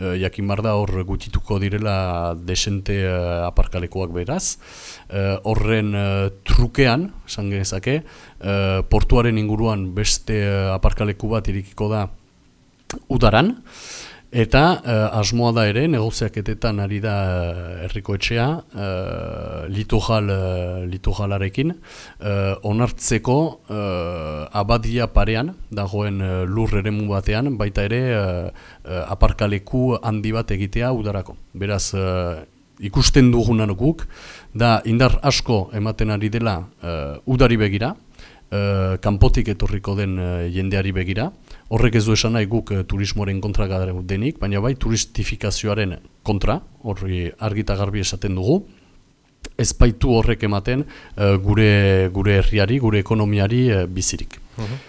e, jakin bar da hor gutituko direla desente e, aparkalekuak beraz. E, horren e, trukean, esan genezake, e, portuaren inguruan beste e, aparkaleku bat irikiko da udaran, Eta uh, asmoa da ere, negoziaketetan ari da herriko etxea, uh, litojal, uh, litojalarekin, uh, onartzeko uh, abadia parean, dagoen uh, lur eremu batean, baita ere uh, aparkaleku handi bat egitea udarako. Beraz, ikusten dugunan guk, da indar asko ematen ari dela udari begira, kanpotik etorriko den jendeari begira, Horrek ez du esan nahi guk turismoaren kontra denik, baina bai turistifikazioaren kontra, horri argita garbi esaten dugu, ez horrek ematen uh, gure, gure herriari, gure ekonomiari uh, bizirik. Mhm.